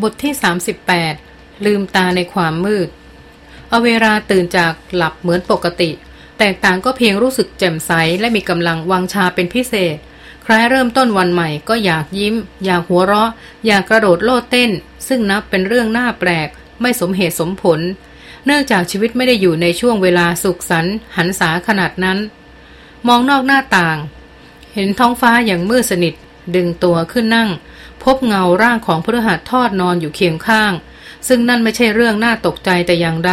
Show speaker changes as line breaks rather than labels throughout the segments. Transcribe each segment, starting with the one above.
บทที่ 38 ลืมตาในความมืด เอาเวลาตื่นจากหลับเหมือนปกติ แตกต่างก็เพียงรู้สึกแจ่มใสและมีกำลังวังชาเป็นพิเศษ คล้ายเริ่มต้นวันใหม่ก็อยากยิ้ม อยากหัวเราะ อยากกระโดดโลดเต้น ซึ่งนับเป็นเรื่องน่าแปลก ไม่สมเหตุสมผล เนื่องจากชีวิตไม่ได้อยู่ในช่วงเวลาสุขสันต์หันษาขนาดนั้น มองนอกหน้าต่าง เห็นท้องฟ้าอย่างมืดสนิท ดึงตัวขึ้นนั่ง พบเงาร่างของพฤหัสทอดนอนอยู่เคียงข้าง ซึ่งนั่นไม่ใช่เรื่องน่าตกใจแต่อย่างใด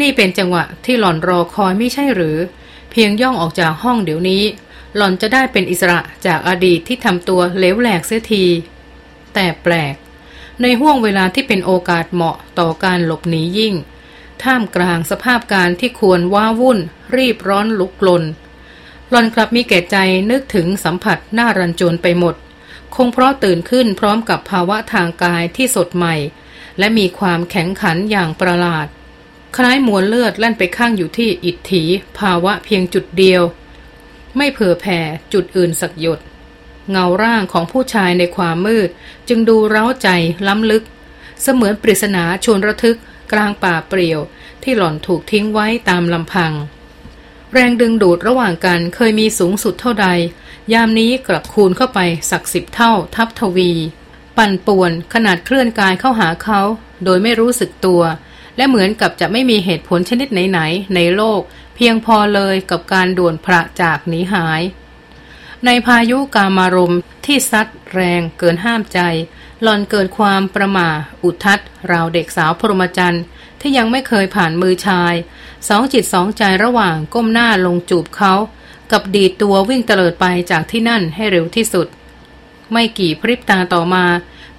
นี่เป็นจังหวะที่หล่อนรอคอยไม่ใช่หรือ เพียงย่องออกจากห้องเดี๋ยวนี้ หล่อนจะได้เป็นอิสระจากอดีตที่ทำตัวเลวแหลกเสียที แต่แปลก ในห่วงเวลาที่เป็นโอกาสเหมาะต่อการหลบหนียิ่ง ท่ามกลางสภาพการที่ควรว้าวุ่น รีบร้อนลุกลนหลอนกลับมีแก่ใจนึกถึงสัมผัสน่ารันจวนไปหมด งเพราะตื่นขึ้นพร้อมกับภาวะทางกายที่สดใหม่ และมีความแข็งขันอย่างประหลาด คล้ายมวลเลือดแล่นไปข้างอยู่ที่อิทธิภาวะเพียงจุดเดียว ไม่เผื่อแผ่จุดอื่นสักหยด เงาร่างของผู้ชายในความมืด จึงดูเร้าใจล้ำลึก เสมือนปริศนาชวนระทึกกลางป่าเปลี่ยวที่หล่อนถูกทิ้งไว้ตามลำพัง แรงดึงดูดระหว่างกันเคยมีสูงสุดเท่าใด ยามนี้กลับคูณเข้าไปสักสิบเท่า ทับทวี ปั่นป่วนขนาดเคลื่อนกายเข้าหาเขา โดยไม่รู้สึกตัว และเหมือนกับจะไม่มีเหตุผลชนิดไหนๆในโลก เพียงพอเลยกับการด่วนพระจากหนีหาย ในพายุกามารมที่ซัดแรงเกินห้ามใจหลอนเกิดความประมาอุทัดราวเด็กสาวพรหมจรรย์ ที่ยังไม่เคยผ่านมือชาย สองจิตสองใจระหว่างก้มหน้าลงจูบเขากับดีดตัววิ่งเตลิดไปจากที่นั่นให้เร็วที่สุด ไม่กี่พริบตาต่อมา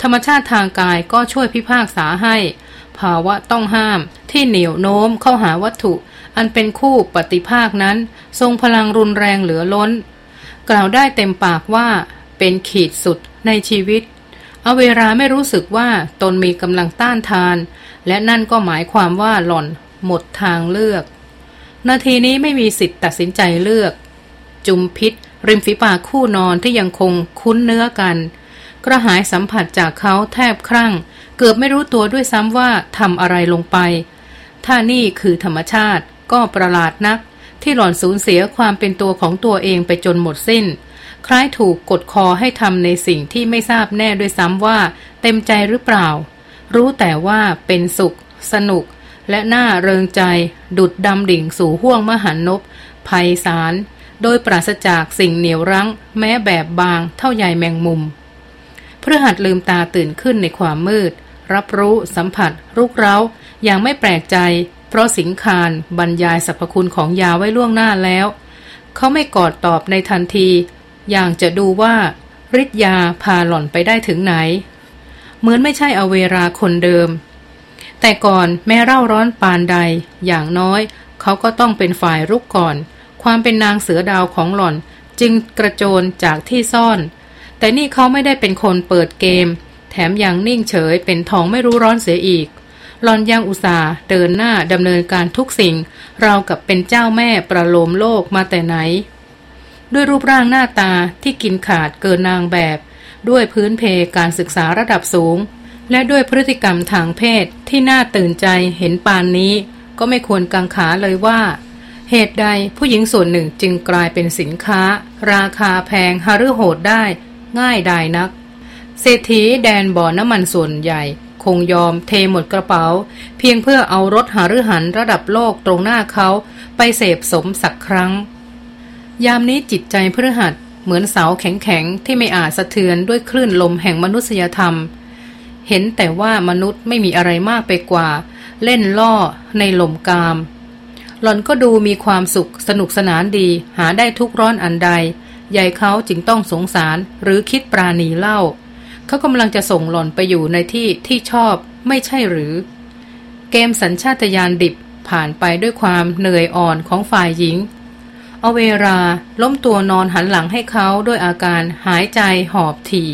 ธรรมชาติทางกายก็ช่วยพิพากษาให้ ภาวะต้องห้ามที่เหนียวโน้มเข้าหาวัตถุ อันเป็นคู่ปฏิภาคนั้น ทรงพลังรุนแรงเหลือล้น กล่าวได้เต็มปากว่า เป็นขีดสุดในชีวิต เอาเวลาไม่รู้สึกว่าตนมีกำลังต้านทาน และนั่นก็หมายความว่าหล่อนหมดทางเลือก นาทีนี้ไม่มีสิทธิ์ตัดสินใจเลือก จุมพิษ ริมฝีปากคู่นอนที่ยังคงคุ้นเนื้อกัน กระหายสัมผัสจากเขาแทบครั่ง เกือบไม่รู้ตัวด้วยซ้ำว่าทำอะไรลงไป ถ้านี่คือธรรมชาติก็ประหลาดนัก ที่หล่อนสูญเสียความเป็นตัวของตัวเองไปจนหมดสิ้น คล้ายถูกกดคอให้ทำในสิ่งที่ไม่ทราบแน่ด้วยซ้ำว่า เต็มใจหรือเปล่า รู้แต่ว่าเป็นสุข สนุก และน่าเริงใจ ดุดดำดิ่งสู่ห้วงมหันนบภัยสาร โดยปราศจากสิ่งเหนียวรั้ง แม้แบบบางเท่าใหญ่แมงมุมเพฤหัสลืมตาตื่นขึ้นในความมืด รับรู้สัมผัส รุกเร้า อย่างไม่แปลกใจ เพราะสิงคารบรรยายสรรพคุณของยาไว้ล่วงหน้าแล้ว เขาไม่กอดตอบในทันที อย่างจะดูว่าฤทธิ์ยาพาหล่อนไปได้ถึงไหน เหมือนไม่ใช่อเวราคนเดิม แต่ก่อนแม้เร่าร้อนปานใด อย่างน้อย เขาก็ต้องเป็นฝ่ายรุกก่อน ความเป็นนางเสือดาวของหล่อนจึงกระโจนจากที่ซ่อน แต่นี่เขาไม่ได้เป็นคนเปิดเกม แถมยังนิ่งเฉยเป็นทองไม่รู้ร้อนเสียอีกหลอนยังอุตส่าห์เดินหน้าดำเนินการทุกสิ่ง เรากับเป็นเจ้าแม่ประโลมโลกมาแต่ไหน ด้วยรูปร่างหน้าตาที่กินขาดเกินนางแบบ ด้วยพื้นเพการศึกษาระดับสูง และด้วยพฤติกรรมทางเพศที่น่าตื่นใจเห็นปานนี้ ก็ไม่ควรกังขาเลยว่า เหตุใดผู้หญิงส่วนหนึ่งจึงกลายเป็นสินค้า ราคาแพงฮารือโหดได้ ง่ายดายนัก เศรษฐีแดนบ่อน้ำมันส่วนใหญ่ คงยอมเทหมดกระเป๋า เพียงเพื่อเอารถหารือหันระดับโลกตรงหน้าเขาไปเสพสมสักครั้งยามนี้จิตใจพฤหัส เหมือนเสาแข็งๆ ที่ไม่อาจสะเทือนด้วยคลื่นลมแห่งมนุษยธรรม เห็นแต่ว่ามนุษย์ไม่มีอะไรมากไปกว่า เล่นล่อในลมกาม หล่อนก็ดูมีความสุขสนุกสนานดี หาได้ทุกร้อนอันใดใหญ่เขาจึงต้องสงสารหรือคิดปราณีเล่า เขากำลังจะส่งหล่อนไปอยู่ในที่ที่ชอบไม่ใช่หรือ เกมสัญชาตญาณดิบผ่านไปด้วยความเหนื่อยอ่อนของฝ่ายหญิง เอาเวลาล้มตัวนอนหันหลังให้เขาด้วยอาการหายใจหอบถี่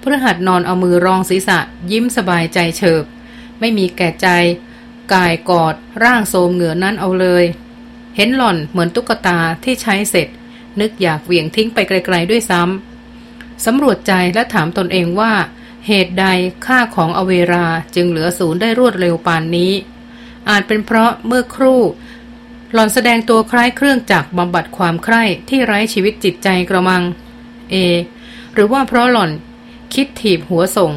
พฤหัสนอนเอามือรองศีรษะ ยิ้มสบายใจเฉิบ ไม่มีแก่ใจ กายกอด ร่างโสมเหงื่อนั้นเอาเลย เห็นหล่อนเหมือนตุ๊กตาที่ใช้เสร็จ นึกอยากเหวี่ยงทิ้งไปไกลๆด้วยซ้ำสำรวจใจและถามตนเองว่า เหตุใดค่าของอเวราจึงเหลือศูนย์ได้รวดเร็วปานนี้ อาจเป็นเพราะเมื่อครู่ หล่อนแสดงตัวคล้ายเครื่องจักรบำบัดความใคร่ที่ไร้ชีวิตจิตใจกระมัง เอ หรือว่าเพราะหล่อน คิดถีบหัวส่ง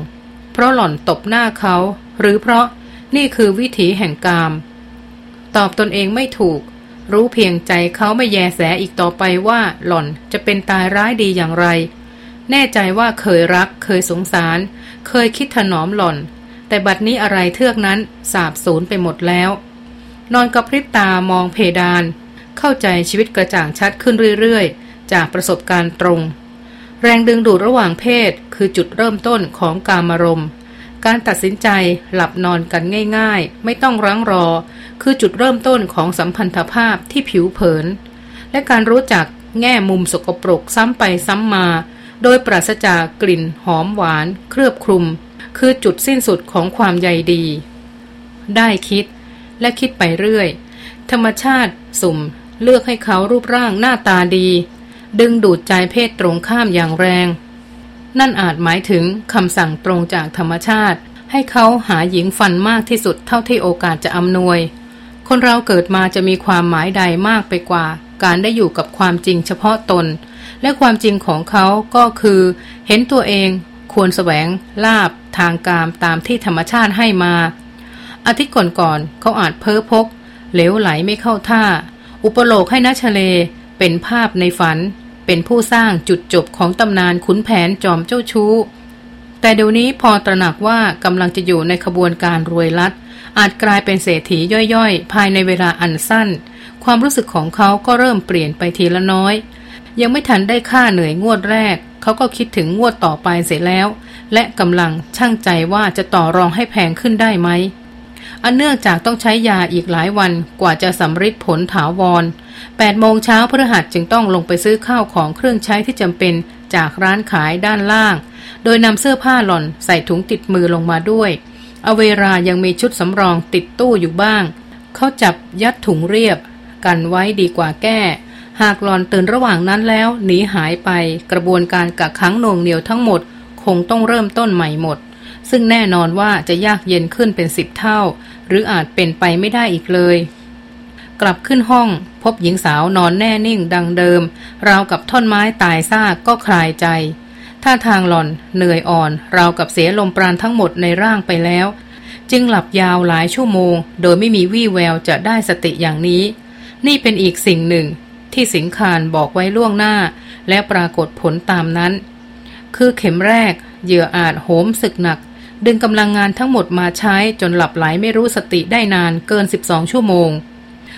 เพราะหล่อนตบหน้าเขา หรือเพราะนี่คือวิถีแห่งกาม ตอบตนเองไม่ถูก รู้เพียงใจเขาไม่แยแสอีกต่อไปว่าหล่อนจะเป็นตายร้ายดีอย่างไร แน่ใจว่าเคยรัก เคยสงสาร เคยคิดถนอมหล่อน แต่บัดนี้อะไรเทือกนั้นสาบสูญไปหมดแล้ว นอนกับพริบตามองเพดาน เข้าใจชีวิตกระจ่างชัดขึ้นเรื่อยๆ จากประสบการณ์ตรง แรงดึงดูดระหว่างเพศคือจุดเริ่มต้นของการมารมณ์การตัดสินใจหลับนอนกันง่ายๆ ไม่ต้องรั้งรอ คือจุดเริ่มต้นของสัมพันธภาพที่ผิวเผิน และการรู้จักแง่มุมสกปรกซ้ำไปซ้ำมา โดยปราศจากกลิ่นหอมหวาน เคลือบคลุม คือจุดสิ้นสุดของความใยดี ได้คิด และคิดไปเรื่อย ธรรมชาติสุ่ม เลือกให้เขารูปร่างหน้าตาดี ดึงดูดใจเพศตรงข้ามอย่างแรง นั่นอาจหมายถึงคำสั่งตรงจากธรรมชาติ ให้เขาหาหญิงฟันมากที่สุดเท่าที่โอกาสจะอำนวย คนเราเกิดมาจะมีความหมายใดมากไปกว่า การได้อยู่กับความจริงเฉพาะตน และความจริงของเขาก็คือ เห็นตัวเองควรแสวงลาบทางกามตามที่ธรรมชาติให้มา อาทิตย์ก่อนๆเขาอาจเพ้อพก เหลวไหลไม่เข้าท่า อุปโลกให้นัชเล เป็นภาพในฝัน เป็นผู้สร้างจุดจบของตำนานขุนแผนจอมเจ้าชู้ แต่เดี๋ยวนี้พอตระหนักว่ากำลังจะอยู่ในขบวนการรวยลัด อาจกลายเป็นเศรษฐีย่อยๆ ภายในเวลาอันสั้น ความรู้สึกของเขาก็เริ่มเปลี่ยนไปทีละน้อย ยังไม่ทันได้ค่าเหนื่อยงวดแรกเขาก็คิดถึงงวดต่อไปเสร็จแล้ว และกำลังช่างใจว่าจะต่อรองให้แพงขึ้นได้ไหม อันเนื่องจากต้องใช้ยาอีกหลายวันกว่าจะสำฤทธิ์ผลถาวร8โมงเช้าพฤหัสจึงต้องลงไปซื้อข้าวของเครื่องใช้ที่จำเป็นจากร้านขายด้านล่าง โดยนำเสื้อผ้าหล่อนใส่ถุงติดมือลงมาด้วย อเวรายังมีชุดสำรองติดตู้อยู่บ้าง เขาจับยัดถุงเรียบ กันไว้ดีกว่าแก้ หากหลอนตื่นระหว่างนั้นแล้วหนีหายไปกระบวนการกักขังหน่วงเหนียวทั้งหมด คงต้องเริ่มต้นใหม่หมด ซึ่งแน่นอนว่าจะยากเย็นขึ้นเป็นสิบเท่า หรืออาจเป็นไปไม่ได้อีกเลย กลับขึ้นห้องพบหญิงสาวนอนแน่นิ่งดังเดิม ราวกับท่อนไม้ตายซากก็คลายใจท่าทางหล่อนเหนื่อยอ่อน ราวกับเสียลมปราณทั้งหมดในร่างไปแล้ว จึงหลับยาวหลายชั่วโมง โดยไม่มีวี่แววจะได้สติอย่างนี้ นี่เป็นอีกสิ่งหนึ่ง ที่สิงคารบอกไว้ล่วงหน้า และปรากฏผลตามนั้น คือเข็มแรกเหยื่ออาจโหมศึกหนัก ดึงกำลังงานทั้งหมดมาใช้จนหลับไหลไม่รู้สติได้นานเกิน 12 ชั่วโมง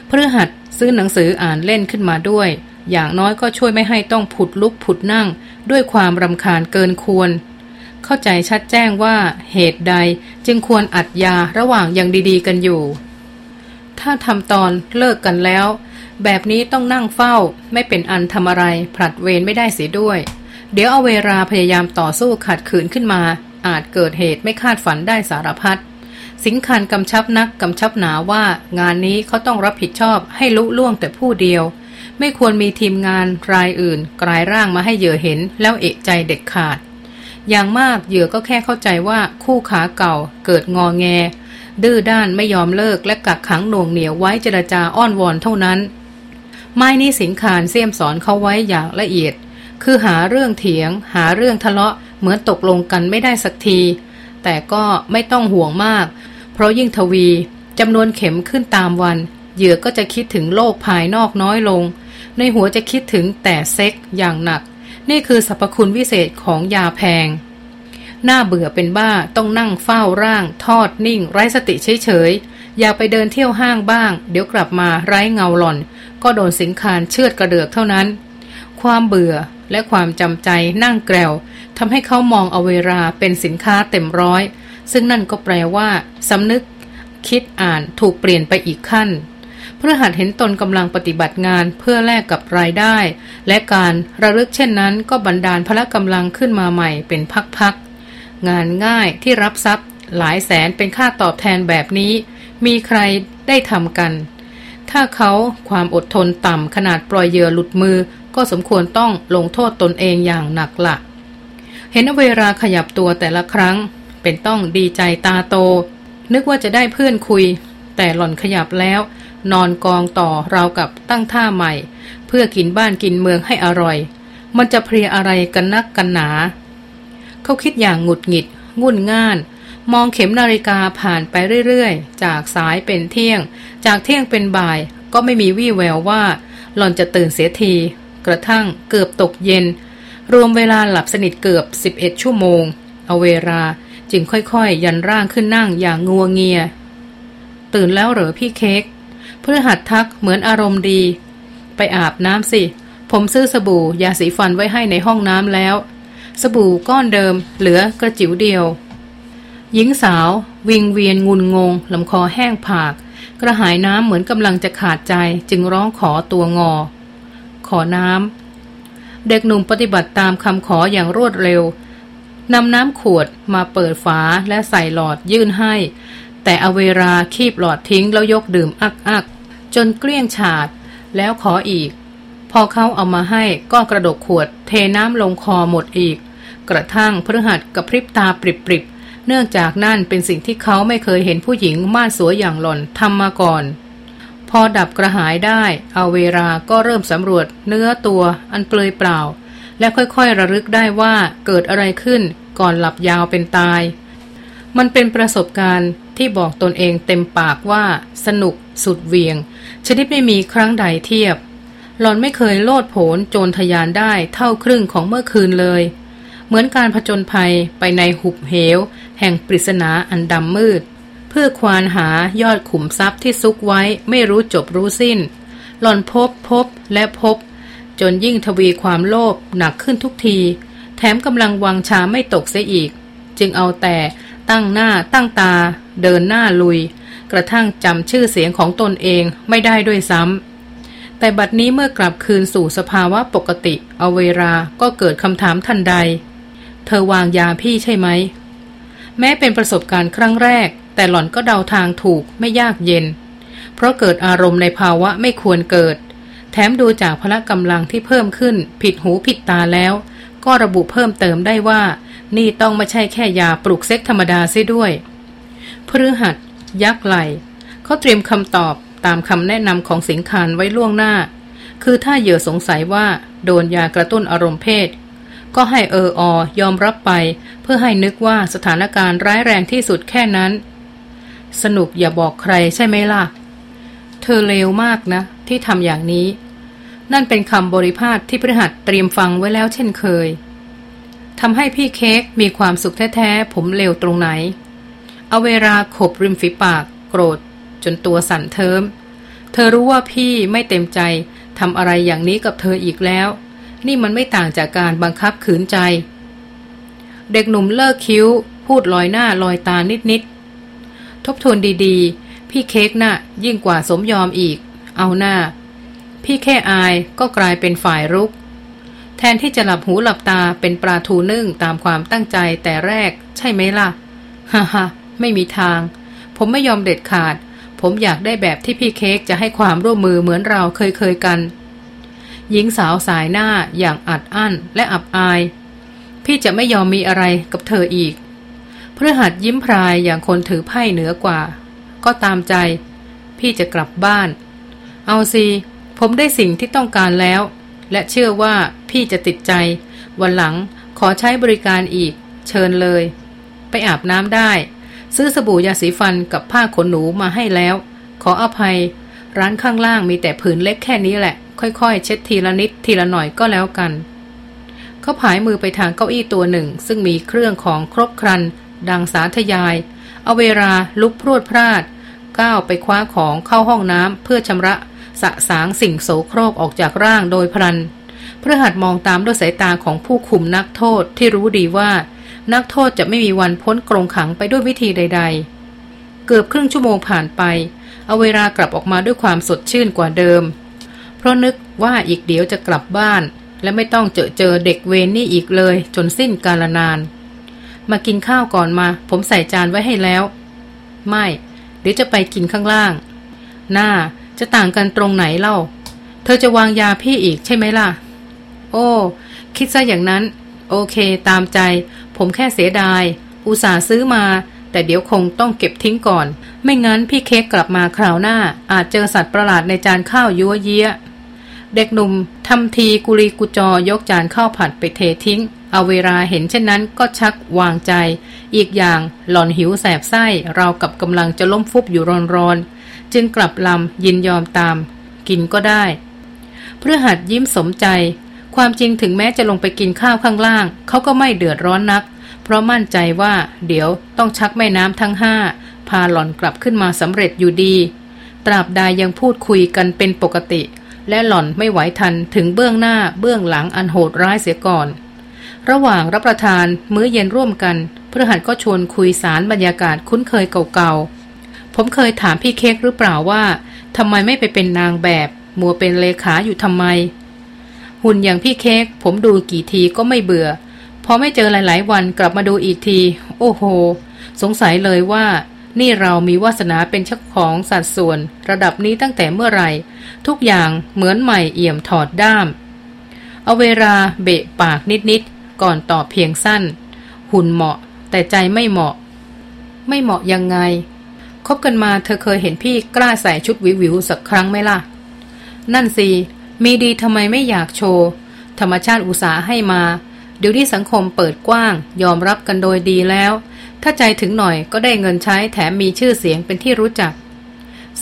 พฤหัสซื้อหนังสืออ่านเล่นขึ้นมาด้วย อย่างน้อยก็ช่วยไม่ให้ต้องผุดลุกผุดนั่ง ด้วยความรำคาญเกินควร เข้าใจชัดแจ้งว่าเหตุใดจึงควรอัดยาระหว่างยังดีๆกันอยู่ ถ้าทำตอนเลิกกันแล้ว แบบนี้ต้องนั่งเฝ้าไม่เป็นอันทำอะไรผลัดเวรไม่ได้เสียด้วย เดี๋ยวเอาเวลาพยายามต่อสู้ขัดขืนขึ้นมา อาจเกิดเหตุไม่คาดฝันได้สารพัดสิงคันกำชับนักกำชับหนาว่างานนี้เขาต้องรับผิดชอบให้ลุล่วงแต่ผู้เดียว ไม่ควรมีทีมงานรายอื่น กลายร่างมาให้เหยื่อเห็นแล้วเอะใจเด็ดขาด อย่างมากเหยื่อก็แค่เข้าใจว่าคู่ขาเก่าเกิดงอแง ดื้อด้านไม่ยอมเลิกและกักขังหน่วงเหนียวไว้เจรจาอ้อนวอนเท่านั้น ไม่นี่สิงคานเสี่ยมสอนเขาไว้อย่างละเอียด คือหาเรื่องเถียง หาเรื่องทะเลาะ เหมือนตกลงกันไม่ได้สักที แต่ก็ไม่ต้องห่วงมาก เพราะยิ่งทวีจำนวนเข็มขึ้นตามวัน เหยื่อก็จะคิดถึงโลกภายนอกน้อยลง ในหัวจะคิดถึงแต่เซ็กอย่างหนัก นี่คือสรรพคุณวิเศษของยาแพง หน้าเบื่อเป็นบ้าต้องนั่งเฝ้าร่าง ทอดนิ่ง ไร้สติเฉยๆ อยากไปเดินเที่ยวห้างบ้าง เดี๋ยวกลับมาไร้เงาหล่อน ก็โดนสิงคารเชือดกระเดือกเท่านั้น ความเบื่อและความจำใจนั่งแกลวทำให้เขามองเอาเวลาเป็นสินค้าเต็มร้อย ซึ่งนั่นก็แปลว่าสำนึก คิดอ่านถูกเปลี่ยนไปอีกขั้น เพระหัสเห็นตนกำลังปฏิบัติงานเพื่อแลกกับรายได้ และการระลึกเช่นนั้น ก็บันดาลพละกำลังขึ้นมาใหม่เป็นพักๆงานง่ายที่รับทรัพย์ หลายแสนเป็นค่าตอบแทนแบบนี้ มีใครได้ทำกันถ้าเขาความอดทนต่ำขนาดปล่อยเหยื่อหลุดมือ ก็สมควรต้องลงโทษตนเองอย่างหนักละเห็นเวลาขยับตัวแต่ละครั้ง เป็นต้องดีใจตาโต นึกว่าจะได้เพื่อนคุย แต่หล่อนขยับแล้ว นอนกองต่อราวกับตั้งท่าใหม่ เพื่อกินบ้านกินเมืองให้อร่อย มันจะเพลียอะไรกันนักกันหนา เขาคิดอย่างหงุดหงิด งุ่นง่านมองเข็มนาฬิกาผ่านไปเรื่อยๆ จากสายเป็นเที่ยง จากเที่ยงเป็นบ่าย ก็ไม่มีวี่แววว่า หล่อนจะตื่นเสียที กระทั่งเกือบตกเย็น รวมเวลาหลับสนิทเกือบ 11 ชั่วโมง เอาเวลาจึงค่อยๆ ยันร่างขึ้นนั่งอย่างงัวเงีย ตื่นแล้วเหรอพี่เค้กเพื่อหัดทักเหมือนอารมณ์ดี ไปอาบน้ำสิ ผมซื้อสบู่ยาสีฟันไว้ให้ในห้องน้ำแล้ว สบู่ก้อนเดิมเหลือกระจิ๋วเดียว หญิงสาว วิงเวียนงุนงงลำคอแห้งผาก กระหายน้ำเหมือนกำลังจะขาดใจจึงร้องขอตัวงอ ขอน้ำเด็กหนุ่มปฏิบัติตามคำขออย่างรวดเร็วนำน้ำขวดมาเปิดฝาและใส่หลอดยื่นให้ แต่อเวราคีบหลอดทิ้งแล้วยกดื่มอักอักจนเกลี้ยงฉาด แล้วขออีก พอเขาเอามาให้ก็กระดกขวด เทน้ำลงคอหมดอีก กระทั่งพฤหัสกับพริบตาปริบๆเนื่องจากนั่นเป็นสิ่งที่เขาไม่เคยเห็นผู้หญิงม่านสวยอย่างหล่อนทำมาก่อน พอดับกระหายได้เอาเวลาก็เริ่มสำรวจเนื้อตัวอันเปลือยเปล่า และค่อยๆระลึกได้ว่าเกิดอะไรขึ้นก่อนหลับยาวเป็นตาย มันเป็นประสบการณ์ที่บอกตนเองเต็มปากว่าสนุกสุดเวียง ชนิดไม่มีครั้งใดเทียบ หลอนไม่เคยโลดโผนโจรทยานได้เท่าครึ่งของเมื่อคืนเลย เหมือนการผจญภัยไปในหุบเหว แห่งปริศนาอันดำมืด เพื่อควานหายอดขุมทรัพย์ที่ซุกไว้ไม่รู้จบรู้สิ้น หล่อนพบพบและพบ จนยิ่งทวีความโลภหนักขึ้นทุกที แถมกำลังวังชาไม่ตกเสียอีก จึงเอาแต่ตั้งหน้าตั้งตา เดินหน้าลุย กระทั่งจำชื่อเสียงของตนเองไม่ได้ด้วยซ้ำแต่บัดนี้เมื่อกลับคืนสู่สภาวะปกติเอาเวลาก็เกิดคำถามทันใด เธอวางยาพี่ใช่ไหมแม้เป็นประสบการณ์ครั้งแรก แต่หล่อนก็เดาทางถูกไม่ยากเย็น เพราะเกิดอารมณ์ในภาวะไม่ควรเกิด แถมดูจากพละกำลังที่เพิ่มขึ้น ผิดหูผิดตาแล้ว ก็ระบุเพิ่มเติมได้ว่า นี่ต้องไม่ใช่แค่ยาปลุกเซ็กธรรมดาซิด้วยพฤหัส ยักไหลเขาเตรียมคำตอบตามคำแนะนำของสิงคานไว้ล่วงหน้า คือถ้าเหยื่อสงสัยว่าโดนยากระตุ้นอารมณ์เพศ ก็ให้เอออยอมรับไป เพื่อให้นึกว่าสถานการณ์ร้ายแรงที่สุดแค่นั้น สนุกอย่าบอกใครใช่ไหมล่ะ เธอเลวมากนะ ที่ทำอย่างนี้ นั่นเป็นคำบริพาทที่พฤหัสเตรียมฟังไว้แล้วเช่นเคยทำให้พี่เค้กมีความสุขแท้ๆผมเลวตรงไหน เอาเวลาขบริมฝีปาก โกรธ จนตัวสั่นเทิม เธอรู้ว่าพี่ไม่เต็มใจทำอะไรอย่างนี้กับเธออีกแล้ว นี่มันไม่ต่างจากการบังคับขืนใจ เด็กหนุ่มเลิกคิ้ว พูดลอยหน้าลอยตานิดๆ ทบทวนดีๆ พี่เค้กนะ่ะยิ่งกว่าสมยอมอีก เอาหน้า พี่แค่อายก็กลายเป็นฝ่ายรุก แทนที่จะหลับหูหลับตาเป็นปลาทูนึ่งตามความตั้งใจแต่แรก ใช่ไหมล่ะ ฮ่าฮไม่มีทาง ผมไม่ยอมเด็ดขาด ผมอยากได้แบบที่พี่เค้กจะให้ความร่วมมือเหมือนเราเคยเคยกันหญิงสาวสายหน้าอย่างอัดอั้นและอับอาย พี่จะไม่ยอมมีอะไรกับเธออีก พฤหัสยิ้มพรายอย่างคนถือไพ่เหนือกว่า ก็ตามใจ พี่จะกลับบ้าน เอาสิผมได้สิ่งที่ต้องการแล้ว และเชื่อว่าพี่จะติดใจ วันหลังขอใช้บริการอีก เชิญเลย ไปอาบน้ำได้ ซื้อสบู่ยาสีฟันกับผ้าขนหนูมาให้แล้ว ขออภัย ร้านข้างล่างมีแต่ผืนเล็กแค่นี้แหละ ค่อยๆ เช็ดทีละนิดทีละหน่อยก็แล้วกัน เขาผายมือไปทางเก้าอี้ตัวหนึ่ง ซึ่งมีเครื่องของครบครัน ดังสาธยาย เอาเวลาลุกพรวดพลาด ก้าวไปคว้าของเข้าห้องน้ำเพื่อชำระสะสางสิ่งโสโครกออกจากร่างโดยพลันเพื่อหัดมองตามด้วยสายตาของผู้คุมนักโทษที่รู้ดีว่า นักโทษจะไม่มีวันพ้นกรงขังไปด้วยวิธีใด ๆ เกือบครึ่งชั่วโมงผ่านไป เอาเวลากลับออกมาด้วยความสดชื่นกว่าเดิม เพราะนึกว่าอีกเดี๋ยวจะกลับบ้าน และไม่ต้องเจอเจอเด็กเวรนนี่อีกเลยจนสิ้นกาลนาน มากินข้าวก่อนมา ผมใส่จานไว้ให้แล้ว ไม่เดี๋ยวจะไปกินข้างล่าง หน้าจะต่างกันตรงไหนเล่า เธอจะวางยาพี่อีกใช่ไหมล่ะ โอ้ คิดซะอย่างนั้น โอเค ตามใจ ผมแค่เสียดาย อุตส่าห์ซื้อมา แต่เดี๋ยวคงต้องเก็บทิ้งก่อน ไม่งั้นพี่เค้กกลับมาคราวหน้า อาจเจอสัตว์ประหลาดในจานข้าวยั่วเยี้ย เด็กหนุ่มทำทีกุลีกุจอยกจานข้าวผัดไปเททิ้ง เอาเวลาเห็นเช่นนั้นก็ชักวางใจ อีกอย่างหล่อนหิวแสบไส้เรากับกำลังจะล้มฟุบอยู่ร้อนๆ จึงกลับลำยินยอมตาม กินก็ได้เพื่อหัดยิ้มสมใจ ความจริงถึงแม้จะลงไปกินข้าวข้างล่าง เขาก็ไม่เดือดร้อนนัก เพราะมั่นใจว่า เดี๋ยวต้องชักแม่น้ำทั้งห้าพาหล่อนกลับขึ้นมาสำเร็จอยู่ดี ตราบใดยังพูดคุยกันเป็นปกติ และหล่อนไม่ไหวทันถึงเบื้องหน้าเบื้องหลังอันโหดร้ายเสียก่อน ระหว่างรับประทานมื้อเย็นร่วมกันเพื่อหัดก็ชวนคุยสารบรรยากาศคุ้นเคยเก่าๆ ผมเคยถามพี่เค้กหรือเปล่าว่าทำไมไม่ไปเป็นนางแบบ มัวเป็นเลขาอยู่ทำไม หุ่นอย่างพี่เค้กผมดูกี่ทีก็ไม่เบื่อ พอไม่เจอหลายๆ วันกลับมาดูอีกที โอ้โห สงสัยเลยว่า นี่เรามีวาสนาเป็นชักของสัดส่วน ระดับนี้ตั้งแต่เมื่อไหร่ ทุกอย่างเหมือนใหม่เอี่ยมถอดด้าม เอาเวลาเบะปากนิดๆ ก่อนตอบเพียงสั้น หุ่นเหมาะ แต่ใจไม่เหมาะ ไม่เหมาะยังไงคบกันมาเธอเคยเห็นพี่กล้าใส่ชุดวิววิวสักครั้งไหมล่ะ นั่นสิ มีดีทำไมไม่อยากโชว์ ธรรมชาติอุตสาหให้มา เดี๋ยวนี้สังคมเปิดกว้าง ยอมรับกันโดยดีแล้ว ถ้าใจถึงหน่อยก็ได้เงินใช้แถมมีชื่อเสียงเป็นที่รู้จัก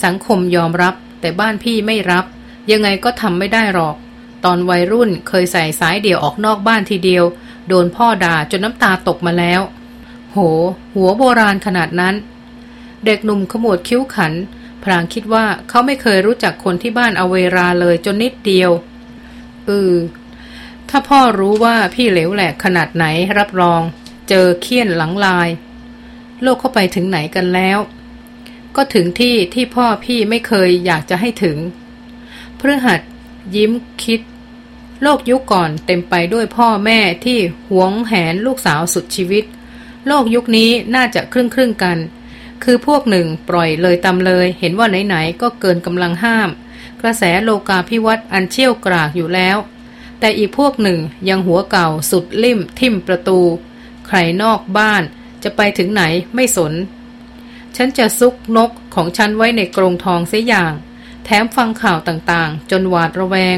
สังคมยอมรับ แต่บ้านพี่ไม่รับ ยังไงก็ทำไม่ได้หรอก ตอนวัยรุ่นเคยใส่สายเดี่ยวออกนอกบ้านทีเดียว โดนพ่อด่าจนน้ำตาตกมาแล้ว โห หัวโบราณขนาดนั้น เด็กหนุ่มขมวดคิ้วขัน พรางคิดว่าเขาไม่เคยรู้จักคนที่บ้านอเวราเลยจนนิดเดียวเออถ้าพ่อรู้ว่าพี่เหลวแหลกขนาดไหนรับรอง เจอเคี่ยนหลังลาย โลกเข้าไปถึงไหนกันแล้ว ก็ถึงที่ที่พ่อพี่ไม่เคยอยากจะให้ถึง เพื่อหัดยิ้มคิด โลกยุคก่อนเต็มไปด้วยพ่อแม่ที่หวงแหนลูกสาวสุดชีวิต โลกยุคนี้น่าจะครึ่งครึ่งกัน คือพวกหนึ่งปล่อยเลยตำเลย เห็นว่าไหนๆก็เกินกำลังห้าม กระแสโลกาพิวัตอันเชี่ยวกรากอยู่แล้ว แต่อีกพวกหนึ่งยังหัวเก่าสุดลิ่มทิ่มประตู ใครนอกบ้านจะไปถึงไหนไม่สน ฉันจะซุกนกของฉันไว้ในกรงทองเสียอย่าง แถมฟังข่าวต่างๆ จนหวาดระแวง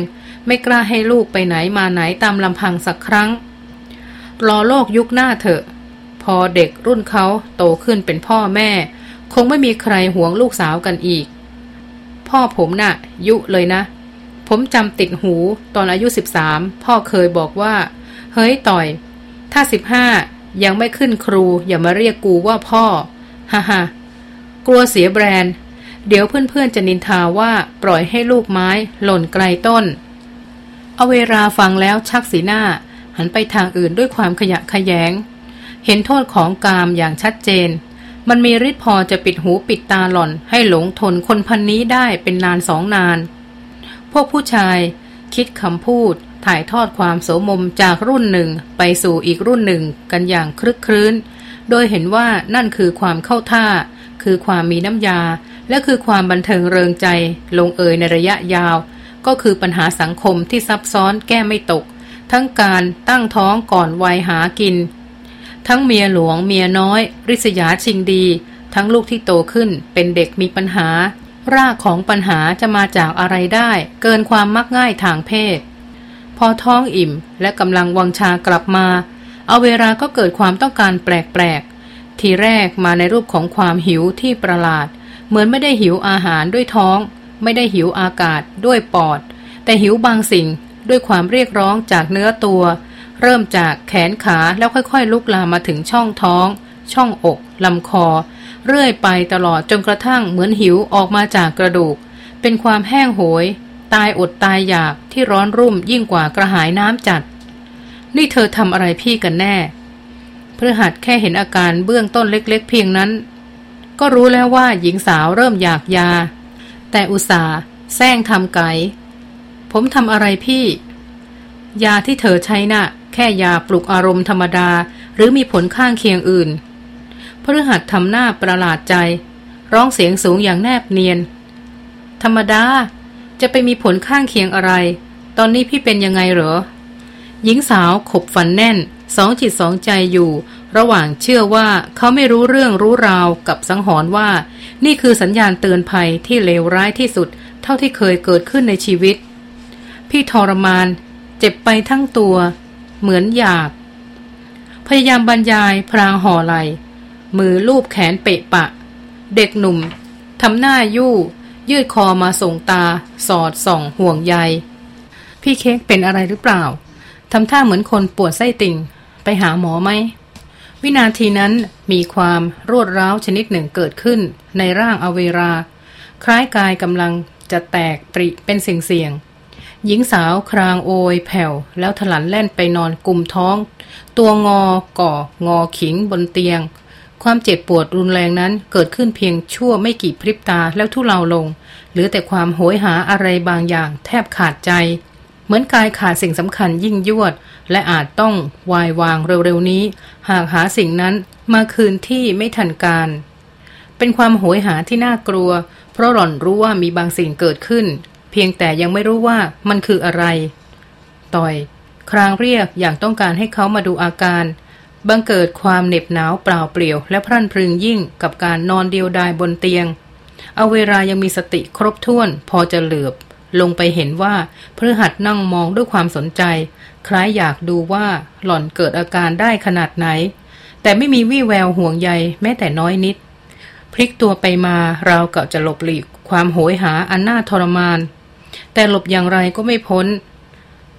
ไม่กล้าให้ลูกไปไหนมาไหนตามลำพังสักครั้ง รอโลกยุคหน้าเถอะ พอเด็กรุ่นเขาโตขึ้นเป็นพ่อแม่ คงไม่มีใครหวงลูกสาวกันอีก พ่อผมนะ่ะ ยุเลยนะ ผมจำติดหูตอนอายุสิบสามพ่อเคยบอกว่า เฮ้ยต่อย ถ้าสิบห้ายังไม่ขึ้นครูอย่ามาเรียกกูว่าพ่อฮ่าฮ่ากลัวเสียแบรนด์ เดี๋ยวเพื่อนๆจะนินทาว่าปล่อยให้ลูกไม้หล่นไกลต้น อาเวลาฟังแล้วชักสีหน้า หันไปทางอื่นด้วยความขยะขยง เห็นโทษของกามอย่างชัดเจน มันมีฤทธิ์พอจะปิดหูปิดตาหล่อน ให้หลงทนคนพันนี้ได้เป็นนานสองนาน พวกผู้ชายคิดคำพูดถ่ายทอดความโสมมจากรุ่นหนึ่งไปสู่อีกรุ่นหนึ่งกันอย่างคลึกครื้น โดยเห็นว่านั่นคือความเข้าท่า คือความมีน้ำยา และคือความบันเทิงเริงใจลงเอยในระยะยาว ก็คือปัญหาสังคมที่ซับซ้อนแก้ไม่ตก ทั้งการตั้งท้องก่อนวัยหากิน ทั้งเมียหลวงเมียน้อย ริษยาชิงดี ทั้งลูกที่โตขึ้นเป็นเด็กมีปัญหา รากของปัญหาจะมาจากอะไรได้ เกินความมักง่ายทางเพศ พอท้องอิ่มและกำลังวังชากลับมา เอาเวลาก็เกิดความต้องการแปลกๆ ทีแรกมาในรูปของความหิวที่ประหลาด เหมือนไม่ได้หิวอาหารด้วยท้อง ไม่ได้หิวอากาศด้วยปอด แต่หิวบางสิ่งด้วยความเรียกร้องจากเนื้อตัว เริ่มจากแขนขาแล้วค่อยๆ ลุกลามมาถึงช่องท้อง ช่องอกลำคอ เรื่อยไปตลอดจนกระทั่งเหมือนหิวออกมาจากกระดูก เป็นความแห้งโหย ตายอดตายอยากที่ร้อนรุ่มยิ่งกว่ากระหายน้ำจัด นี่เธอทำอะไรพี่กันแน่เพื่อหัดแค่เห็นอาการเบื้องต้นเล็ก ๆ เพียงนั้น ก็รู้แล้วว่าหญิงสาวเริ่มอยากยา แต่อุตส่าห์แซงทำไกผมทำอะไรพี่ ยาที่เธอใช้นะ่ะ แค่ยาปลุกอารมณ์ธรรมดา หรือมีผลข้างเคียงอื่นพฤหัสทำหน้าประหลาดใจ ร้องเสียงสูงอย่างแนบเนียน ธรรมดา จะไปมีผลข้างเคียงอะไร ตอนนี้พี่เป็นยังไงเหรอ หญิงสาวขบฟันแน่น สองจิตสองใจอยู่ ระหว่างเชื่อว่าเขาไม่รู้เรื่องรู้ราวกับสังหรณ์ว่า นี่คือสัญญาณเตือนภัยที่เลวร้ายที่สุด เท่าที่เคยเกิดขึ้นในชีวิต พี่ทรมาน เจ็บไปทั้งตัว เหมือนอยากพยายามบรรยายพรางห่อไหลมือลูบแขนเปะปะ เด็กหนุ่มทำหน้ายู่ ยืดคอมาส่งตา สอดส่องห่วงใย พี่เค้กเป็นอะไรหรือเปล่าทำท่าเหมือนคนปวดไส้ติ่ง ไปหาหมอไหม วินาทีนั้นมีความรวดร้าวชนิดหนึ่งเกิดขึ้น ในร่างอเวรา คล้ายกายกำลังจะแตกปริเป็นเสียงๆหญิงสาวครางโอยแผ่ว แล้วถลันแล่นไปนอนกลุ่มท้อง ตัวงอก่องอขิงบนเตียง ความเจ็บปวดรุนแรงนั้นเกิดขึ้นเพียงชั่วไม่กี่พริบตาแล้วทุเลาลงหลือแต่ความโหยหาอะไรบางอย่างแทบขาดใจ เหมือนกายขาดสิ่งสำคัญยิ่งยวด และอาจต้องวายวางเร็วๆนี้ หากหาสิ่งนั้นมาคืนที่ไม่ทันการ เป็นความโหยหาที่น่ากลัว เพราะหล่อนรู้ว่ามีบางสิ่งเกิดขึ้น เพียงแต่ยังไม่รู้ว่ามันคืออะไร ต่อย ครางเรียกอย่างต้องการให้เขามาดูอาการบังเกิดความเหน็บหนาวเปล่าเปลี่ยว และพรั่นพรึงยิ่งกับการนอนเดียวดายบนเตียง เอาเวลายังมีสติครบถ้วนพอจะเหลือบ ลงไปเห็นว่าพฤหัสนั่งมองด้วยความสนใจ คล้ายอยากดูว่าหล่อนเกิดอาการได้ขนาดไหน แต่ไม่มีวี่แววห่วงใยแม้แต่น้อยนิด พลิกตัวไปมาราวกับจะหลบหลีกความโหยหาอันน่าทรมาน แต่หลบอย่างไรก็ไม่พ้น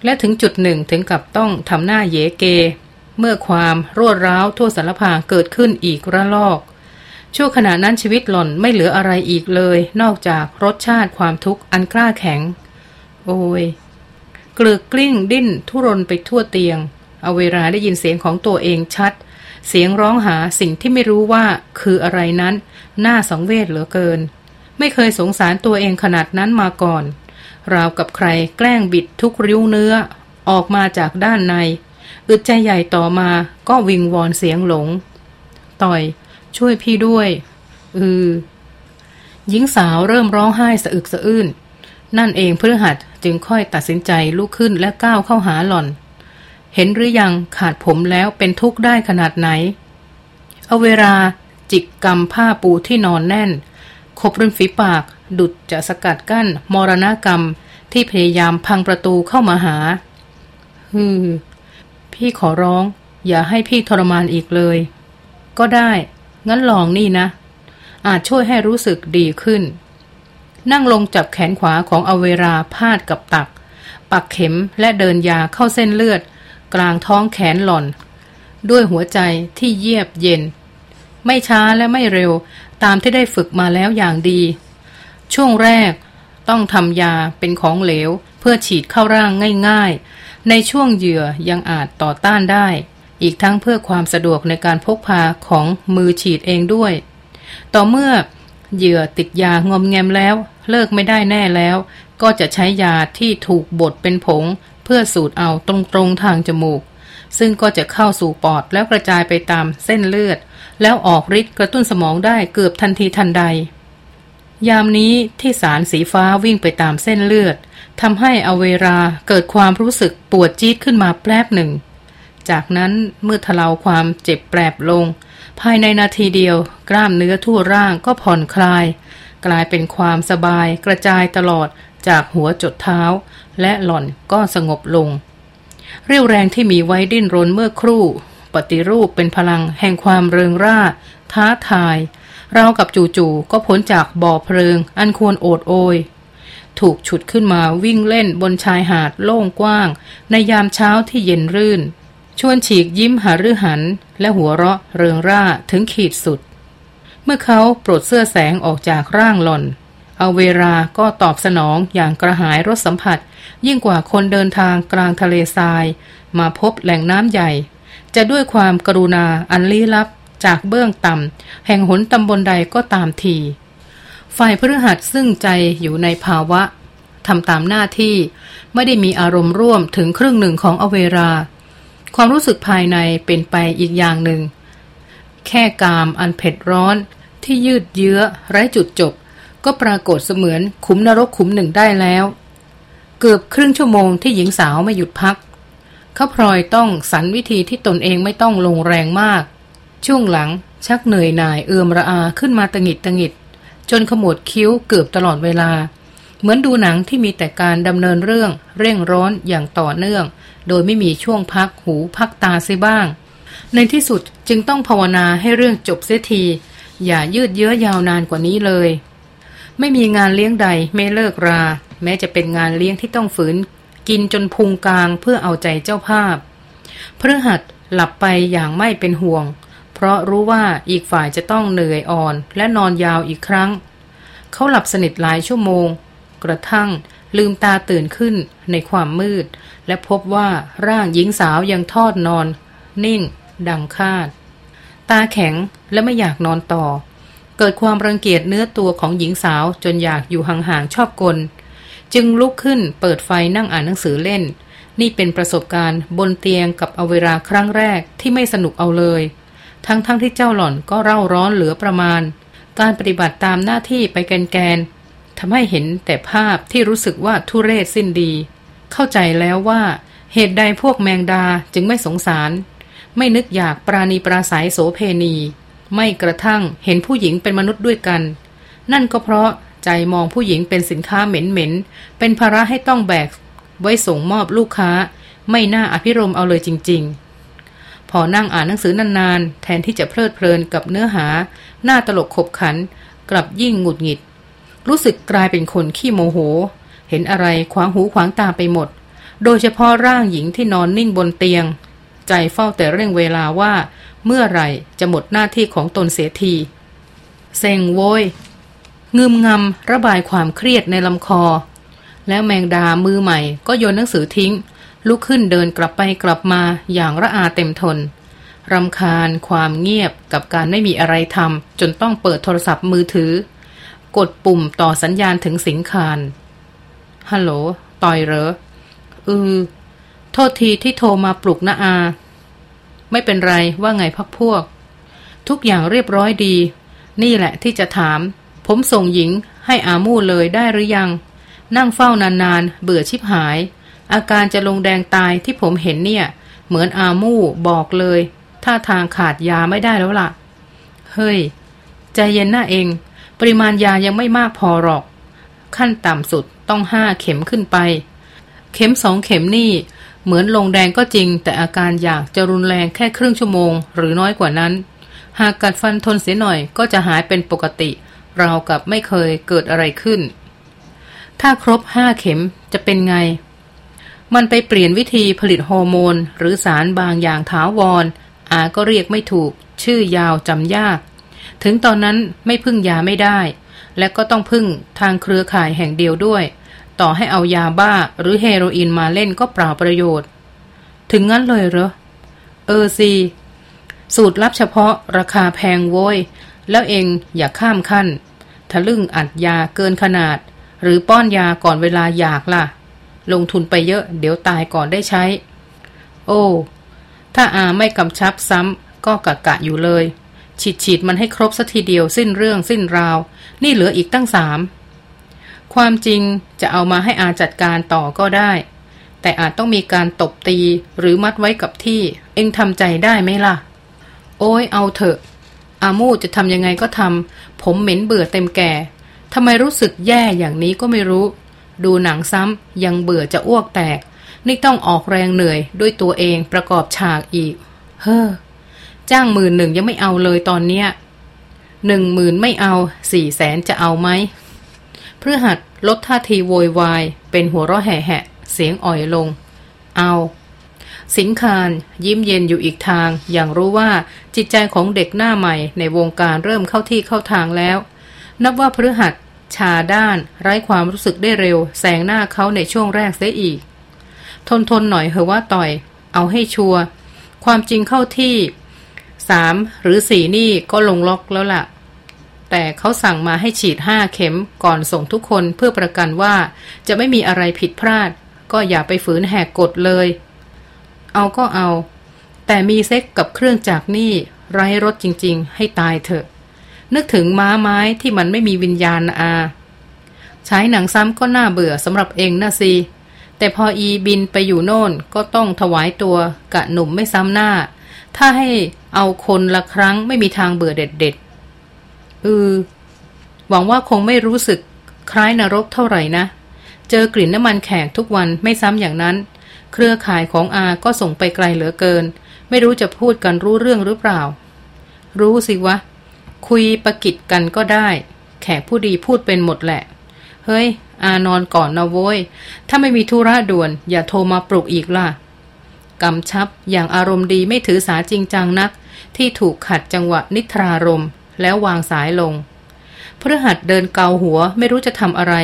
และถึงจุดหนึ่งถึงกับต้องทำหน้าเยเก เมื่อความรวดร้าวทั่วสารพางเกิดขึ้นอีกระลอก ชั่วขณะนั้นชีวิตหล่อนไม่เหลืออะไรอีกเลย นอกจากรสชาติความทุกข์อันกล้าแข็ง โอ้ยเกลือกกลิ้งดิ้นทุรนไปทั่วเตียง เอาเวลาได้ยินเสียงของตัวเองชัด เสียงร้องหาสิ่งที่ไม่รู้ว่าคืออะไรนั้น น่าสังเวชเหลือเกิน ไม่เคยสงสารตัวเองขนาดนั้นมาก่อน ราวกับใครแกล้งบิดทุกริ้วเนื้อ ออกมาจากด้านใน อึดใจใหญ่ต่อมาก็วิงวอนเสียงหลง ต่อย ช่วยพี่ด้วย อือ หญิงสาวเริ่มร้องไห้สะอึกสะอื้น นั่นเองพฤหัสจึงค่อยตัดสินใจลุกขึ้นและก้าวเข้าหาหล่อน เห็นหรือยังขาดผมแล้วเป็นทุกข์ได้ขนาดไหน เอาเวลาจิกกำผ้าปูที่นอนแน่นคบริมฝีปากดุดจะสกัดกั้น มรณกรรมที่พยายามพังประตูเข้ามาหาฮือพี่ขอร้อง อย่าให้พี่ทรมานอีกเลย ก็ได้ งั้นลองนี่นะ อาจช่วยให้รู้สึกดีขึ้น นั่งลงจับแขนขวาของอเวราพาดกับตัก ปักเข็มและเดินยาเข้าเส้นเลือด กลางท้องแขนหล่อน ด้วยหัวใจที่เยียบเย็น ไม่ช้าและไม่เร็วตามที่ได้ฝึกมาแล้วอย่างดี ช่วงแรกต้องทำยาเป็นของเหลว เพื่อฉีดเข้าร่างง่าย ๆ ในช่วงเหยื่อยังอาจต่อต้านได้ อีกทั้งเพื่อความสะดวกในการพกพาของมือฉีดเองด้วย ต่อเมื่อเหยื่อติดยางอมแงมแล้ว เลิกไม่ได้แน่แล้ว ก็จะใช้ยาที่ถูกบดเป็นผง เพื่อสูดเอาตรงๆทางจมูก ซึ่งก็จะเข้าสู่ปอดแล้วกระจายไปตามเส้นเลือด แล้วออกฤทธิ์กระตุ้นสมองได้เกือบทันทีทันใด ยามนี้ที่สารสีฟ้าวิ่งไปตามเส้นเลือดทำให้อเวราเกิดความรู้สึกปวดจี๊ดขึ้นมาแป๊บหนึ่ง จากนั้นเมื่อทะเลาความเจ็บแปรบลง ภายในนาทีเดียว กล้ามเนื้อทั่วร่างก็ผ่อนคลาย กลายเป็นความสบายกระจายตลอดจากหัวจดเท้า และหล่อนก็สงบลง เรี่ยวแรงที่มีไว้ดิ้นรนเมื่อครู่ ปฏิรูปเป็นพลังแห่งความเริงร่า ท้าทาย เรากับจู่ๆก็พ้นจากบ่อเพลิง อันควรโอดโอย ถูกฉุดขึ้นมาวิ่งเล่นบนชายหาดโล่งกว้าง ในยามเช้าที่เย็นรื่น ชวนฉีกยิ้มหารือหัน และหัวเราะเริงร่าถึงขีดสุด เมื่อเขาปลดเสื้อแสงออกจากร่างหล่อน เอาเวลาก็ตอบสนองอย่างกระหายรสสัมผัส ยิ่งกว่าคนเดินทางกลางทะเลทราย มาพบแหล่งน้ำใหญ่ จะด้วยความกรุณาอันลี้ลับจากเบื้องต่ำแห่งหนตำบลใดก็ตามทีฝ่ายพฤหัสซึ่งใจอยู่ในภาวะทำตามหน้าที่ไม่ได้มีอารมณ์ร่วมถึงครึ่งหนึ่งของอเวรา ความรู้สึกภายในเป็นไปอีกอย่างหนึ่ง แค่กามอันเผ็ดร้อนที่ยืดเยื้อไร้จุดจบ ก็ปรากฏเสมือนขุมนรกขุมหนึ่งได้แล้ว เกือบครึ่งชั่วโมงที่หญิงสาวไม่หยุดพัก เขาพลอยต้องสรรวิธีที่ตนเองไม่ต้องลงแรงมาก ช่วงหลังชักเหนื่อยหน่ายเอือมระอาขึ้นมาตงิดตงิด จนขมวดคิ้วเกือบตลอดเวลา เหมือนดูหนังที่มีแต่การดำเนินเรื่องเร่งร้อนอย่างต่อเนื่อง โดยไม่มีช่วงพักหูพักตาเสียบ้าง ในที่สุดจึงต้องภาวนาให้เรื่องจบเสียที อย่ายืดเยื้อยาวนานกว่านี้เลย ไม่มีงานเลี้ยงใดไม่เลิกรา แม้จะเป็นงานเลี้ยงที่ต้องฝืน กินจนพุงกลางเพื่อเอาใจเจ้าภาพพฤหัสหลับไปอย่างไม่เป็นห่วง เพราะรู้ว่าอีกฝ่ายจะต้องเหนื่อยอ่อนและนอนยาวอีกครั้ง เขาหลับสนิทหลายชั่วโมง กระทั่งลืมตาตื่นขึ้น ในความมืด และพบว่าร่างหญิงสาวยังทอดนอน นิ่ง ดังคาด ตาแข็งและไม่อยากนอนต่อ เกิดความรังเกียจเนื้อตัวของหญิงสาวจนอยากอยู่ห่างๆชอบกล จึงลุกขึ้นเปิดไฟนั่งอ่านหนังสือเล่น นี่เป็นประสบการณ์บนเตียงกับเอาเวลาครั้งแรกที่ไม่สนุกเอาเลย ทั้งๆทที่เจ้าหล่อนก็เร่าร้อนเหลือประมาณ การปฏิบัติตามหน้าที่ไปแกนแกนทำให้เห็นแต่ภาพที่รู้สึกว่าทุเรศสิ้นดี เข้าใจแล้วว่าเหตุใดพวกแมงดาจึงไม่สงสาร ไม่นึกอยากปราณีปราศัยโสเพณี ไม่กระทั่งเห็นผู้หญิงเป็นมนุษย์ด้วยกัน นั่นก็เพราะใจมองผู้หญิงเป็นสินค้าเหม็นๆเป็นภาระให้ต้องแบก ไว้ส่งมอบลูกค้า ไม่น่าอภิรมเอาเลยจริง ๆ พอนั่งอ่านหนังสือนานๆ แทนที่จะเพลิดเพลินกับเนื้อหา หน้าตลกขบขัน กลับยิ่งหงุดหงิด รู้สึกกลายเป็นคนขี้โมโห เห็นอะไรขวางหูขวางตาไปหมด โดยเฉพาะร่างหญิงที่นอนนิ่งบนเตียง ใจเฝ้าแต่เร่งเวลาว่า เมื่อไรจะหมดหน้าที่ของตนเสียทีเซ็งโวยงึมงำระบายความเครียดในลำคอ แล้วแมงดามือใหม่ก็โยนหนังสือทิ้ง ลุกขึ้นเดินกลับไปกลับมาอย่างระอาเต็มทนรำคาญความเงียบกับการไม่มีอะไรทำจนต้องเปิดโทรศัพท์มือถือ กดปุ่มต่อสัญญาณถึงสิงคาร ฮัลโหล ต่อยเหรอ อือ โทษทีที่โทรมาปลุกนะอา ไม่เป็นไรว่าไงพักพวก ทุกอย่างเรียบร้อยดี นี่แหละที่จะถาม ผมส่งหญิงให้อามู่เลยได้หรือยัง นั่งเฝ้านานๆ เบื่อชิบหาย อาการจะลงแดงตายที่ผมเห็นเนี่ย เหมือนอามู่บอกเลยท่าทางขาดยาไม่ได้แล้วล่ะ เฮ้ย ใจเย็นหน้าเอง ปริมาณยายังไม่มากพอหรอก ขั้นต่ำสุด ต้องห้าเข็มขึ้นไป เข็มสองเข็มนี่ เหมือนลงแดงก็จริง แต่อาการอยากจะรุนแรงแค่ครึ่งชั่วโมง หรือน้อยกว่านั้น หากกัดฟันทนเสียหน่อยก็จะหายเป็นปกติ เรากับไม่เคยเกิดอะไรขึ้น ถ้าครบห้าเข็มจะเป็นไง มันไปเปลี่ยนวิธีผลิตฮอร์โมน หรือสารบางอย่างถาวรอาก็เรียกไม่ถูก ชื่อยาวจำยาก ถึงตอนนั้นไม่พึ่งยาไม่ได้และก็ต้องพึ่งทางเครือข่ายแห่งเดียวด้วย ต่อให้เอายาบ้าหรือเฮโรอีนมาเล่นก็เปล่าประโยชน์ ถึงงั้นเลยเหรอ เออสิสูตรลับเฉพาะราคาแพงโว้ย แล้วเองอย่าข้ามขั้น ทะลึ่งอัดยาเกินขนาด หรือป้อนยาก่อนเวลาอยากล่ะ ลงทุนไปเยอะเดี๋ยวตายก่อนได้ใช้ โอ้ ถ้าอาไม่กำชับซ้ำก็กะกะอยู่เลย ฉีดฉีดมันให้ครบสัทีเดียวสิ้นเรื่องสิ้นราว นี่เหลืออีกตั้งสาม ความจริงจะเอามาให้อาจัดการต่อก็ได้ แต่อาจต้องมีการตบตีหรือมัดไว้กับที่ เองทำใจได้ไหมล่ะ โอ้ยเอาเถอะ อามูจะทำยังไงก็ทำผมเหม็นเบื่อเต็มแก่ทำไมรู้สึกแย่อย่างนี้ก็ไม่รู้ ดูหนังซ้ำยังเบื่อจะอ้วกแตก นี่ต้องออกแรงเหนื่อยด้วยตัวเองประกอบฉากอีก เฮ้อ จ้างหมื่นหนึ่งยังไม่เอาเลยตอนเนี้ยหนึ่งหมื่นไม่เอาสี่แสนจะเอาไหม พื่อหัดลดท่าทีโวยวาย เป็นหัวเราะแห่ๆเสียงอ่อยลง เอา สิงคารยิ้มเย็นอยู่อีกทาง อย่างรู้ว่าจิตใจของเด็กหน้าใหม่ในวงการเริ่มเข้าที่เข้าทางแล้ว นับว่าพฤหัสชาด้าน ไร้ความรู้สึกได้เร็วแซงหน้าเขาในช่วงแรกเสียอีก ทนทนหน่อยเหอะว่าต่อย เอาให้ชัวร์ความจริงเข้าที่สามหรือสี่นี่ก็ลงล็อกแล้วล่ะ แต่เขาสั่งมาให้ฉีดห้าเข็มก่อนส่งทุกคนเพื่อประกันว่าจะไม่มีอะไรผิดพลาด ก็อย่าไปฝืนแหกกฎเลย เอาก็เอา แต่มีเซ็กกับเครื่องจักรนี่ไร้รถจริงๆ ให้ตายเถอะ นึกถึงม้าไม้ที่มันไม่มีวิญญาณอา ใช้หนังซ้ำก็น่าเบื่อสำหรับเองนะสิแต่พออีบินไปอยู่โน่นก็ต้องถวายตัวกะหนุ่มไม่ซ้ำหน้า ถ้าให้เอาคนละครั้งไม่มีทางเบื่อเด็ดเด็ด ออหวังว่าคงไม่รู้สึกคล้ายนรกเท่าไหร่นะ เจอกลิ่นน้ำมันแขกทุกวันไม่ซ้ำอย่างนั้น เครือข่ายของอาก็ส่งไปไกลเหลือเกิน ไม่รู้จะพูดกันรู้เรื่องหรือเปล่า รู้สิวะ คุยประกิดกันก็ได้ แขกผู้ดีพูดเป็นหมดแหละ เฮ้ย อานอนก่อนนะโว้ย ถ้าไม่มีธุระด่วน อย่าโทรมาปลุกอีกล่ะกำชับอย่างอารมณ์ดีไม่ถือสาจริงจังนัก ที่ถูกขัดจังหวะนิทรารม แล้ววางสายลงพฤหัสเดินเกาหัวไม่รู้จะทำอะไร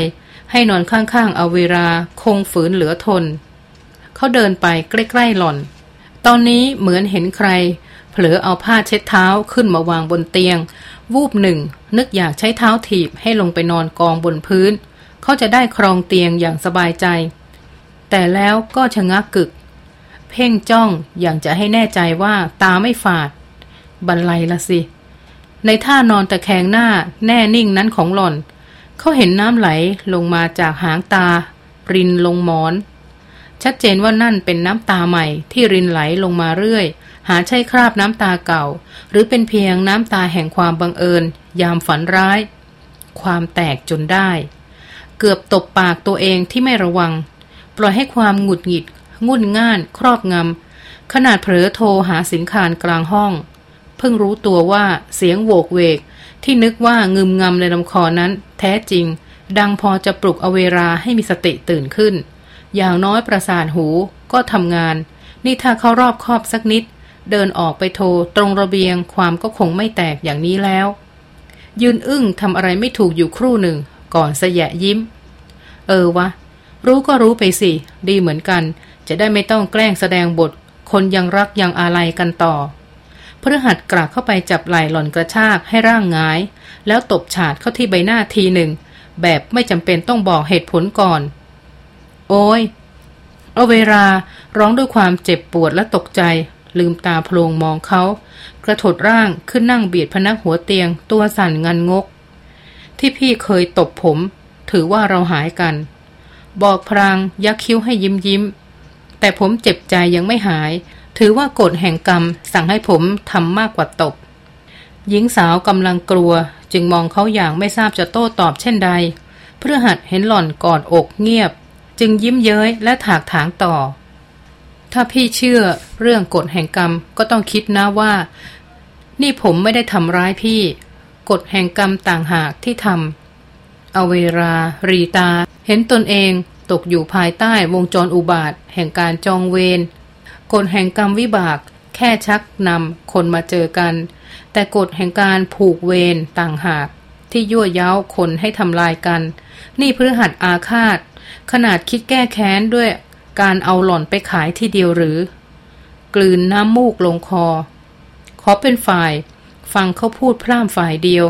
ให้นอนข้างๆเอาเวลาคงฝืนเหลือทน เขาเดินไปใกล้ๆหล่อน ตอนนี้เหมือนเห็นใคร เผลอเอาผ้าเช็ดเท้าขึ้นมาวางบนเตียง วูบหนึ่ง นึกอยากใช้เท้าถีบให้ลงไปนอนกองบนพื้น เขาจะได้ครองเตียงอย่างสบายใจ แต่แล้วก็ชะงักกึก เพ่งจ้องอย่างจะให้แน่ใจว่าตาไม่ฝาดบันไลละสิ ในท่านอนตะแคงหน้าแน่นิ่งนั้นของหล่อน เขาเห็นน้ำไหลลงมาจากหางตา รินลงหมอน ชัดเจนว่านั่นเป็นน้ำตาใหม่ที่รินไหลลงมาเรื่อย หาใช่คราบน้ำตาเก่า หรือเป็นเพียงน้ำตาแห่งความบังเอิญ ยามฝันร้าย ความแตกจนได้ เกือบตบปากตัวเองที่ไม่ระวัง ปล่อยให้ความหงุดหงิด งุ่นง่าน ครอบงำขนาดเผลอโทรหาสินคารกลางห้อง เพิ่งรู้ตัวว่าเสียงโวกเวก ที่นึกว่างึมงำในลำคอนั้น แท้จริง ดังพอจะปลุกอเวราให้มีสติตื่นขึ้น อย่างน้อยประสานหูก็ทำงาน นี่ถ้าเขารอบคอบสักนิด เดินออกไปโทรตรงระเบียงความก็คงไม่แตกอย่างนี้แล้ว ยืนอึ้งทำอะไรไม่ถูกอยู่ครู่หนึ่ง ก่อนเสยะยิ้ม เออวะ รู้ก็รู้ไปสิ ดีเหมือนกัน จะได้ไม่ต้องแกล้งแสดงบท คนยังรักยังอาลัยกันต่อ พฤหัสกราบเข้าไปจับไหล่หล่อนกระชากให้ร่างงาย แล้วตบฉาดเข้าที่ใบหน้าทีหนึ่ง แบบไม่จำเป็นต้องบอกเหตุผลก่อน โอ้ยเอาเวลาร้องด้วยความเจ็บปวดและตกใจ ลืมตาโพลงมองเขา กระถดร่างขึ้นนั่งเบียดพนักหัวเตียง ตัวสั่นงันงก ที่พี่เคยตบผม ถือว่าเราหายกัน บอกพรางยักคิ้วให้ยิ้มยิ้มแต่ผมเจ็บใจยังไม่หาย ถือว่ากฎแห่งกรรมสั่งให้ผมทำมากกว่าตบ หญิงสาวกำลังกลัว จึงมองเขาอย่างไม่ทราบจะโต้ตอบเช่นใด เพื่อหัดเห็นหล่อนกอดอกเงียบ จึงยิ้มเย้ยและถากถางต่อ ถ้าพี่เชื่อเรื่องกฎแห่งกรรมก็ต้องคิดนะว่า นี่ผมไม่ได้ทำร้ายพี่ กฎแห่งกรรมต่างหากที่ทำเอาเวลารีตา เห็นตนเองตกอยู่ภายใต้วงจรอุบาท แห่งการจองเวร กฎแห่งกรรมวิบาก แค่ชักนำคนมาเจอกัน แต่กฎแห่งการผูกเวรต่างหาก ที่ยั่วย้าคนให้ทำลายกัน นี่พฤหัสอาฆาต ขนาดคิดแก้แค้นด้วยการเอาหล่อนไปขายทีเดียวหรือ กลืนน้ำมูกลงคอ ขอเป็นฝ่าย ฟังเขาพูดพร่ำฝ่ายเดียว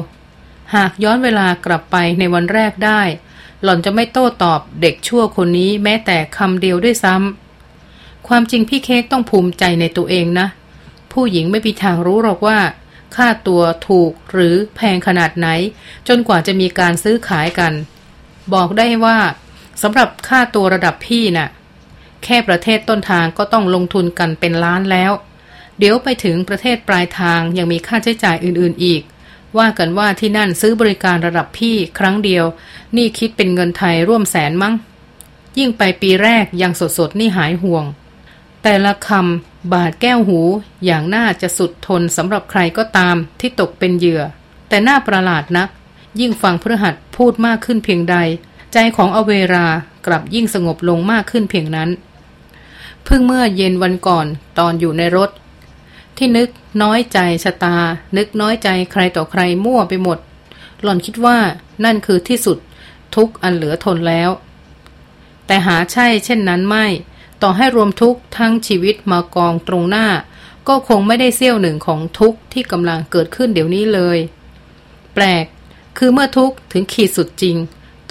หากย้อนเวลากลับไปในวันแรกได้ หล่อนจะไม่โต้ตอบเด็กชั่วคนนี้แม้แต่คำเดียวด้วยซ้ำ ความจริงพี่เค้กต้องภูมิใจในตัวเองนะ ผู้หญิงไม่มีทางรู้หรอกว่า ค่าตัวถูกหรือแพงขนาดไหน จนกว่าจะมีการซื้อขายกัน บอกได้ว่าสำหรับค่าตัวระดับพี่นะ่ะ แค่ประเทศต้นทางก็ต้องลงทุนกันเป็นล้านแล้ว เดี๋ยวไปถึงประเทศปลายทางยังมีค่าใช้จ่ายอื่นๆอีก ว่ากันว่าที่นั่นซื้อบริการระดับพี่ครั้งเดียว นี่คิดเป็นเงินไทยร่วมแสนมั้งยิ่งไปปีแรกยังสดๆนี่หายห่วง แต่ละคำบาดแก้วหูอย่างน่าจะสุดทนสำหรับใครก็ตามที่ตกเป็นเหยื่อ แต่น่าประหลาดนัก ยิ่งฟังพฤหัสพูดมากขึ้นเพียงใด ใจของอเวรากลับยิ่งสงบลงมากขึ้นเพียงนั้น เพิ่งเมื่อเย็นวันก่อนตอนอยู่ในรถ ที่นึกน้อยใจชะตา นึกน้อยใจใครต่อใครมั่วไปหมด หล่อนคิดว่านั่นคือที่สุดทุกอันเหลือทนแล้ว แต่หาใช่เช่นนั้นไม่ ต่อให้รวมทุกทั้งชีวิตมากองตรงหน้า ก็คงไม่ได้เสี้ยวหนึ่งของทุกที่กำลังเกิดขึ้นเดี๋ยวนี้เลย แปลก คือเมื่อทุกถึงขีดสุดจริง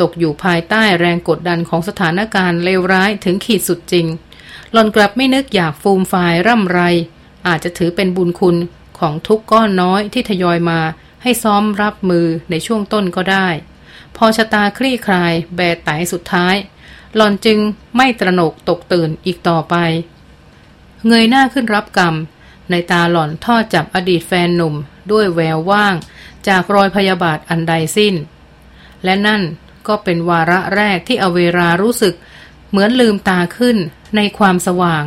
ตกอยู่ภายใต้แรงกดดันของสถานการณ์เลวร้ายถึงขีดสุดจริง หลอนกลับไม่นึกอยากฟูมฟายร่ำไร อาจจะถือเป็นบุญคุณของทุกก้อนน้อยที่ทยอยมาให้ซ้อมรับมือในช่วงต้นก็ได้ พอชะตาคลี่คลายแบไตสุดท้าย หล่อนจึงไม่ตระหนกตกตื่นอีกต่อไป เงยหน้าขึ้นรับกรรม ในตาหล่อนทอดจับอดีตแฟนหนุ่มด้วยแววว่าง จากรอยพยาบาทอันใดสิ้น และนั่นก็เป็นวาระแรกที่อเวรารู้สึกเหมือนลืมตาขึ้นในความสว่าง